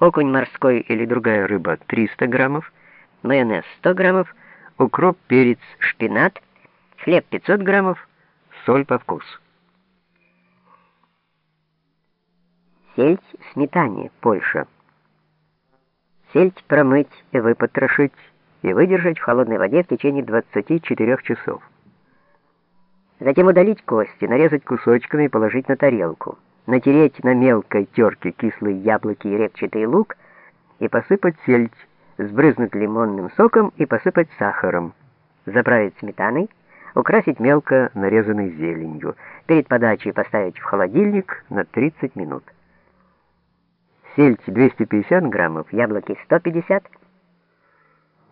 окунь морской или другая рыба 300 граммов, майонез 100 граммов, укроп, перец, шпинат, хлеб 500 граммов, соль по вкусу. Сельдь в сметане, Польша. Сельдь промыть и выпотрошить и выдержать в холодной воде в течение 24 часов. Затем удалить кости, нарезать кусочками и положить на тарелку. Натереть на мелкой терке кислые яблоки и репчатый лук и посыпать сельдь, сбрызнуть лимонным соком и посыпать сахаром. Заправить сметаной, украсить мелко нарезанной зеленью. Перед подачей поставить в холодильник на 30 минут сельдь 250 граммов, яблоки 150,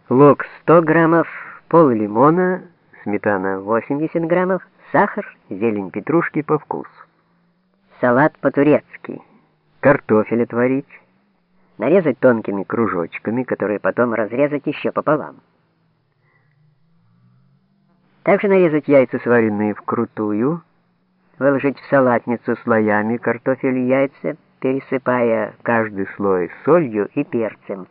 лук 100 граммов, пол лимона, сметана 80 граммов, сахар, зелень петрушки по вкусу. Салат по-турецки. Картофель отварить. Нарезать тонкими кружочками, которые потом разрезать еще пополам. Также нарезать яйца, сваренные вкрутую, выложить в салатницу слоями картофель и яйца, пересыпая каждый слой солью и перцем.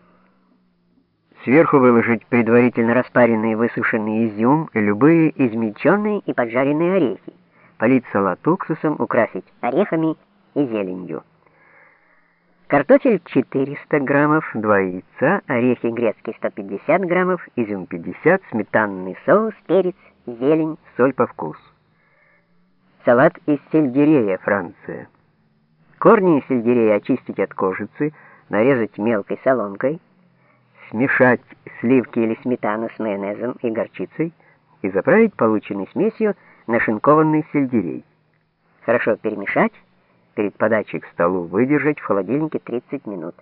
Сверху выложить предварительно распаренный высушенный изюм и любые измельченные и поджаренные орехи. Полить салат уксусом, украсить орехами и зеленью. Картофель 400 граммов, 2 яйца, орехи грецкие 150 граммов, изюм 50, сметанный соус, перец, зелень, соль по вкусу. Салат из сельдерея, Франция. Корни сельдерея очистить от кожицы, нарезать мелкой соломкой, смешать сливки или сметану с майонезом и горчицей и заправить полученной смесью нашинкованный сельдерей. Хорошо перемешать, перед подачей к столу выдержать в холодильнике 30 минут.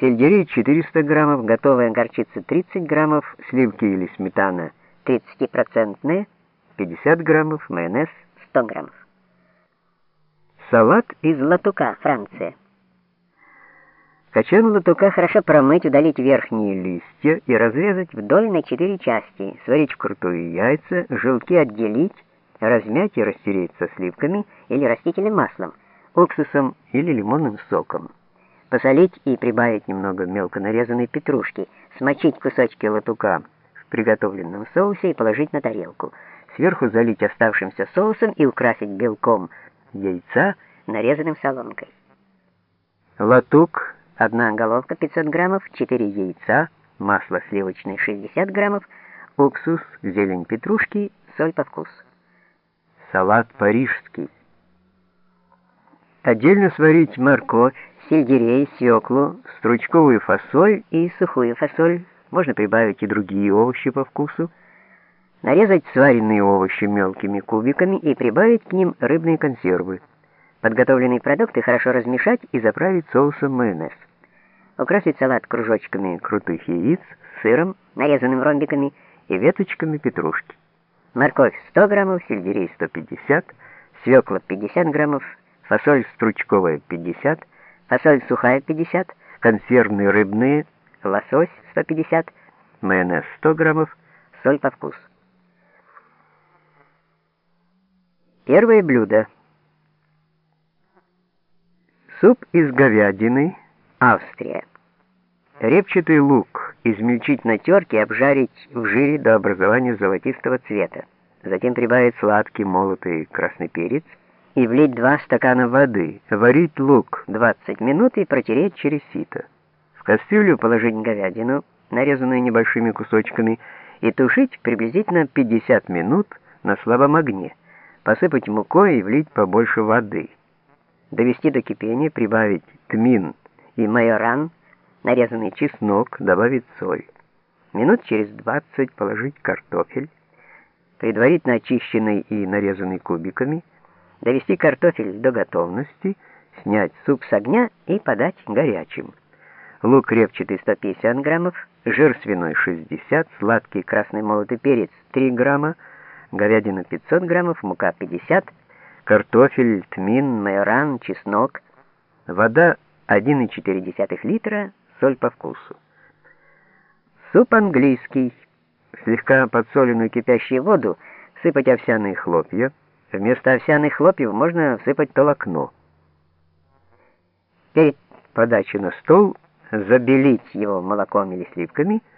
Сельдерей 400 граммов, готовая горчица 30 граммов, сливки или сметана 30% 50 граммов, майонез 100 граммов. Салат из латука, Франция. Кочан латука хорошо промыть, удалить верхние листья и разрезать вдоль на четыре части, сварить вкрутую яйца, желтки отделить, размять и растереть со сливками или растительным маслом, уксусом или лимонным соком. Посолить и прибавить немного мелко нарезанной петрушки, смочить кусочки латука в приготовленном соусе и положить на тарелку. Сверху залить оставшимся соусом и украсить белком – яйца, нарезанным соломкой. Латук, одна головка 500 граммов, 4 яйца, масло сливочное 60 граммов, уксус, зелень петрушки, соль по вкусу. Салат парижский. Отдельно сварить морковь, сельдерей, свеклу, стручковую фасоль и сухую фасоль. Можно прибавить и другие овощи по вкусу. Нарезать сваренные овощи мелкими кубиками и прибавить к ним рыбные консервы. Подготовленные продукты хорошо размешать и заправить соусом майонез. Украсить салат кружочками крутых яиц, сыром, нарезанным ромбиками и веточками петрушки. Морковь 100 граммов, сельдерей 150, свекла 50 граммов, фасоль стручковая 50, фасоль сухая 50, консервные рыбные, лосось 150, майонез 100 граммов, соль по вкусу. Первое блюдо. Суп из говядины, Австрия. Репчатый лук измельчить на терке и обжарить в жире до образования золотистого цвета. Затем прибавить сладкий молотый красный перец и влить 2 стакана воды. Варить лук 20 минут и протереть через сито. В кастрюлю положить говядину, нарезанную небольшими кусочками, и тушить приблизительно 50 минут на слабом огне посыпать мукой и влить побольше воды. Довести до кипения, прибавить тмин и майоран, нарезанный чеснок, добавить соль. Минут через 20 положить картофель, предварительно очищенный и нарезанный кубиками, довести картофель до готовности, снять суп с огня и подать горячим. Лук репчатый 150 граммов, жир свиной 60, сладкий красный молотый перец 3 грамма, говядина 500 граммов, мука 50, картофель, тмин, майоран, чеснок, вода 1,4 литра, соль по вкусу. Суп английский. Слегка подсоленную кипящую воду сыпать овсяные хлопья. Вместо овсяных хлопьев можно всыпать толокно. Перед подачей на стол забелить его молоком или сливками –